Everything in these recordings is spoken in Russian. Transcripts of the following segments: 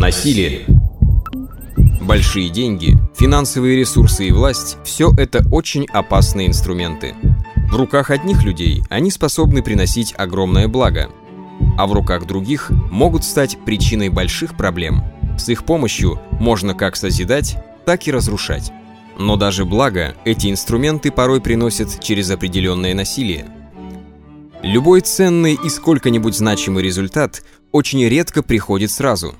Насилие. Большие деньги, финансовые ресурсы и власть – все это очень опасные инструменты. В руках одних людей они способны приносить огромное благо, а в руках других могут стать причиной больших проблем. С их помощью можно как созидать, так и разрушать. Но даже благо эти инструменты порой приносят через определенное насилие. Любой ценный и сколько-нибудь значимый результат очень редко приходит сразу.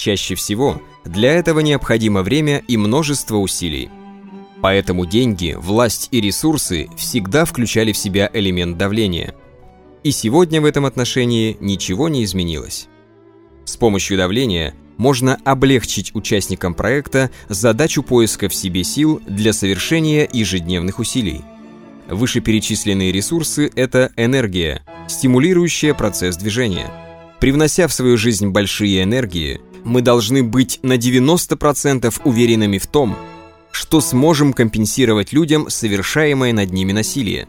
Чаще всего для этого необходимо время и множество усилий. Поэтому деньги, власть и ресурсы всегда включали в себя элемент давления. И сегодня в этом отношении ничего не изменилось. С помощью давления можно облегчить участникам проекта задачу поиска в себе сил для совершения ежедневных усилий. Вышеперечисленные ресурсы – это энергия, стимулирующая процесс движения – Привнося в свою жизнь большие энергии, мы должны быть на 90% уверенными в том, что сможем компенсировать людям совершаемое над ними насилие.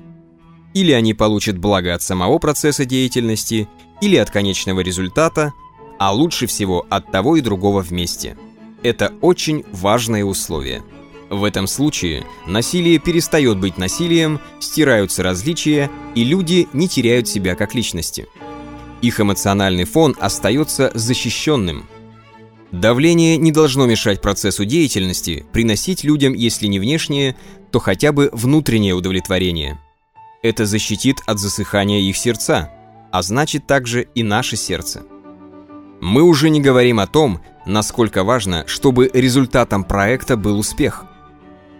Или они получат благо от самого процесса деятельности, или от конечного результата, а лучше всего от того и другого вместе. Это очень важное условие. В этом случае насилие перестает быть насилием, стираются различия, и люди не теряют себя как личности. Их эмоциональный фон остается защищенным. Давление не должно мешать процессу деятельности, приносить людям, если не внешнее, то хотя бы внутреннее удовлетворение. Это защитит от засыхания их сердца, а значит также и наше сердце. Мы уже не говорим о том, насколько важно, чтобы результатом проекта был успех.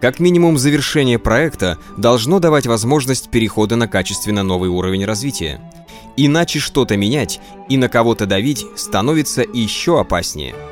Как минимум завершение проекта должно давать возможность перехода на качественно новый уровень развития – Иначе что-то менять и на кого-то давить становится еще опаснее –